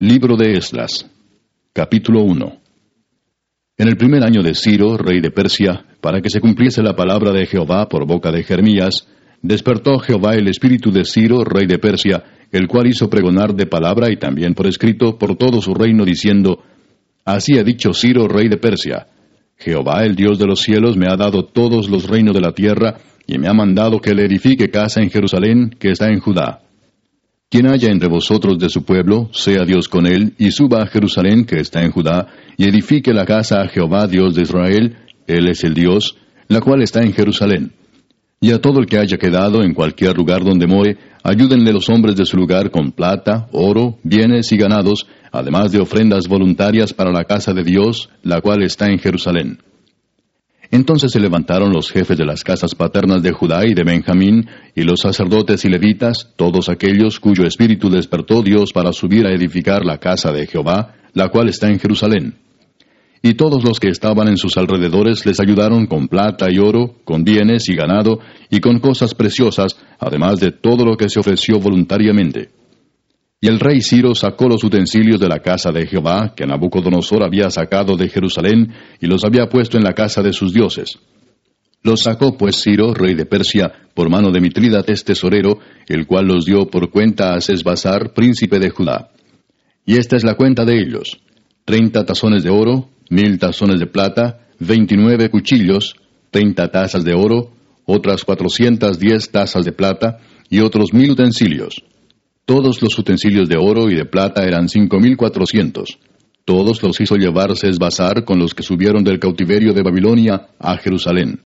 Libro de Esdras, capítulo 1 En el primer año de Ciro, rey de Persia, para que se cumpliese la palabra de Jehová por boca de Jeremías, despertó Jehová el espíritu de Ciro, rey de Persia, el cual hizo pregonar de palabra y también por escrito por todo su reino, diciendo, Así ha dicho Ciro, rey de Persia, Jehová el Dios de los cielos me ha dado todos los reinos de la tierra, y me ha mandado que le edifique casa en Jerusalén, que está en Judá. Quien haya entre vosotros de su pueblo, sea Dios con él, y suba a Jerusalén, que está en Judá, y edifique la casa a Jehová, Dios de Israel, él es el Dios, la cual está en Jerusalén. Y a todo el que haya quedado en cualquier lugar donde more, ayúdenle los hombres de su lugar con plata, oro, bienes y ganados, además de ofrendas voluntarias para la casa de Dios, la cual está en Jerusalén. Entonces se levantaron los jefes de las casas paternas de Judá y de Benjamín, y los sacerdotes y levitas, todos aquellos cuyo espíritu despertó Dios para subir a edificar la casa de Jehová, la cual está en Jerusalén. Y todos los que estaban en sus alrededores les ayudaron con plata y oro, con bienes y ganado, y con cosas preciosas, además de todo lo que se ofreció voluntariamente. Y el rey Ciro sacó los utensilios de la casa de Jehová, que Nabucodonosor había sacado de Jerusalén, y los había puesto en la casa de sus dioses. Los sacó pues Ciro, rey de Persia, por mano de Mitridates tesorero, el cual los dio por cuenta a Sesbazar, príncipe de Judá. Y esta es la cuenta de ellos: treinta tazones de oro, mil tazones de plata, veintinueve cuchillos, treinta tazas de oro, otras cuatrocientas diez tazas de plata, y otros mil utensilios. Todos los utensilios de oro y de plata eran cinco mil cuatrocientos. Todos los hizo llevar Sesbazar con los que subieron del cautiverio de Babilonia a Jerusalén.